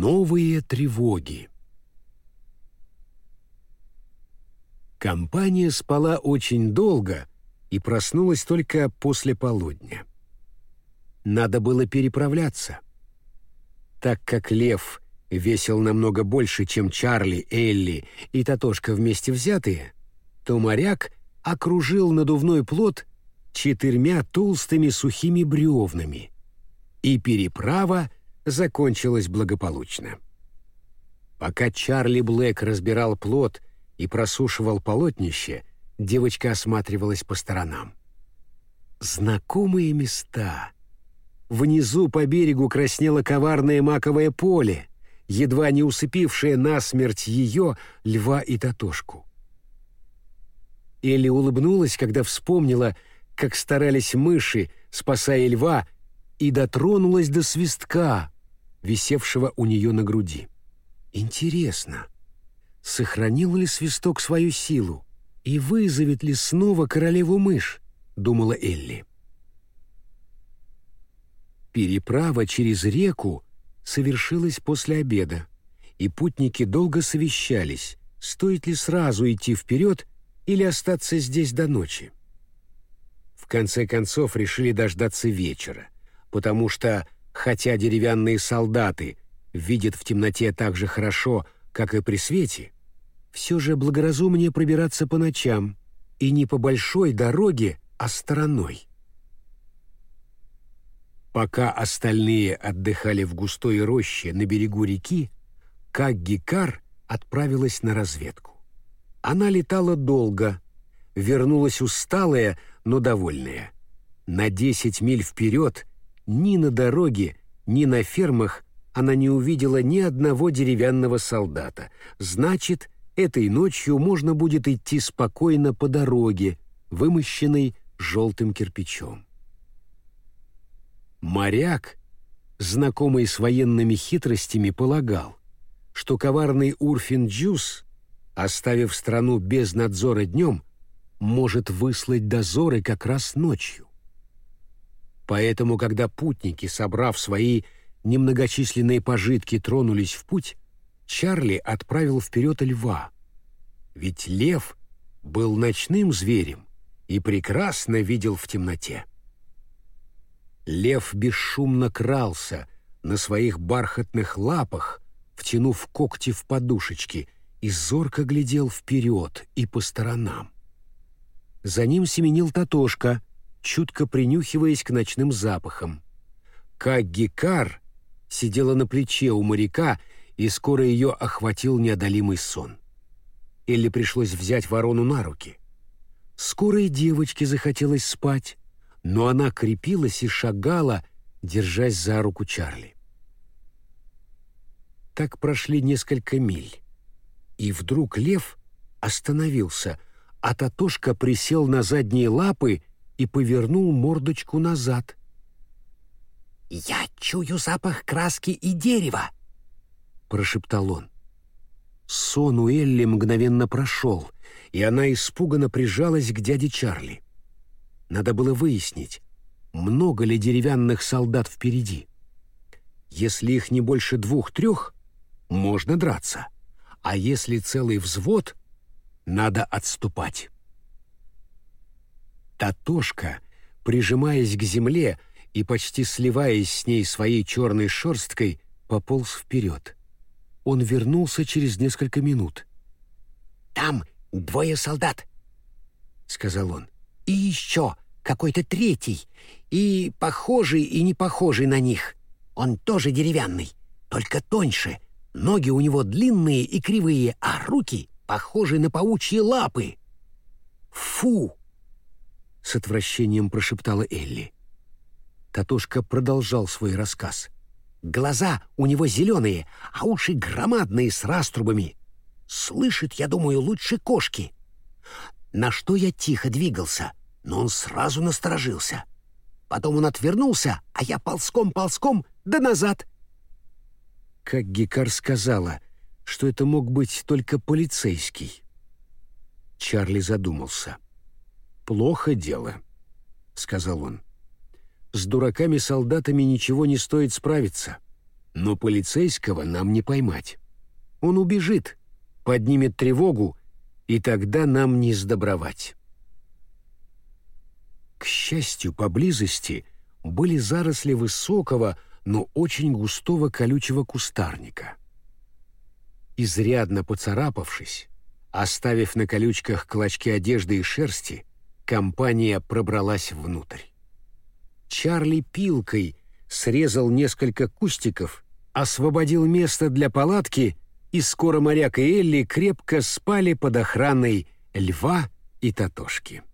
Новые тревоги. Компания спала очень долго и проснулась только после полудня. Надо было переправляться. Так как лев весил намного больше, чем Чарли, Элли и Татошка вместе взятые, то моряк окружил надувной плот четырьмя толстыми сухими бревнами, и переправа закончилась благополучно. Пока Чарли Блэк разбирал плот и просушивал полотнище, девочка осматривалась по сторонам. Знакомые места. Внизу по берегу краснело коварное маковое поле, едва не усыпившее насмерть ее, льва и татошку. Элли улыбнулась, когда вспомнила, как старались мыши, спасая льва, и дотронулась до свистка, висевшего у нее на груди. Интересно, сохранил ли свисток свою силу и вызовет ли снова королеву-мышь, думала Элли. Переправа через реку совершилась после обеда, и путники долго совещались, стоит ли сразу идти вперед или остаться здесь до ночи. В конце концов решили дождаться вечера, потому что, хотя деревянные солдаты видят в темноте так же хорошо, как и при свете, все же благоразумнее пробираться по ночам, и не по большой дороге, а стороной. Пока остальные отдыхали в густой роще на берегу реки, Каггикар отправилась на разведку. Она летала долго, вернулась усталая, но довольная. На десять миль вперед ни на дороге, ни на фермах она не увидела ни одного деревянного солдата. Значит, этой ночью можно будет идти спокойно по дороге, вымощенной желтым кирпичом. Моряк, знакомый с военными хитростями, полагал, что коварный Урфин Джус, оставив страну без надзора днем, может выслать дозоры как раз ночью. Поэтому, когда путники, собрав свои немногочисленные пожитки, тронулись в путь, Чарли отправил вперед льва. Ведь лев был ночным зверем и прекрасно видел в темноте. Лев бесшумно крался на своих бархатных лапах, втянув когти в подушечки, и зорко глядел вперед и по сторонам. За ним семенил Татошка, чутко принюхиваясь к ночным запахам. Каггикар сидела на плече у моряка, и скоро ее охватил неодолимый сон. Элли пришлось взять ворону на руки. Скоро и девочке захотелось спать, но она крепилась и шагала, держась за руку Чарли. Так прошли несколько миль. И вдруг лев остановился, а Татошка присел на задние лапы и повернул мордочку назад. «Я чую запах краски и дерева», — прошептал он. Сон у Элли мгновенно прошел, и она испуганно прижалась к дяде Чарли. Надо было выяснить, много ли деревянных солдат впереди. Если их не больше двух-трех, можно драться, а если целый взвод, надо отступать. Татошка, прижимаясь к земле и почти сливаясь с ней своей черной шерсткой, пополз вперед. Он вернулся через несколько минут. «Там двое солдат», — сказал он и еще какой-то третий, и похожий и не похожий на них. Он тоже деревянный, только тоньше. Ноги у него длинные и кривые, а руки похожи на паучьи лапы. «Фу!» — с отвращением прошептала Элли. Татушка продолжал свой рассказ. «Глаза у него зеленые, а уши громадные с раструбами. Слышит, я думаю, лучше кошки на что я тихо двигался, но он сразу насторожился. Потом он отвернулся, а я ползком-ползком да назад. Как Гикар сказала, что это мог быть только полицейский. Чарли задумался. «Плохо дело», — сказал он. «С дураками-солдатами ничего не стоит справиться. Но полицейского нам не поймать. Он убежит, поднимет тревогу, и тогда нам не сдобровать. К счастью, поблизости были заросли высокого, но очень густого колючего кустарника. Изрядно поцарапавшись, оставив на колючках клочки одежды и шерсти, компания пробралась внутрь. Чарли пилкой срезал несколько кустиков, освободил место для палатки, и скоро моряк и Элли крепко спали под охраной льва и Татошки.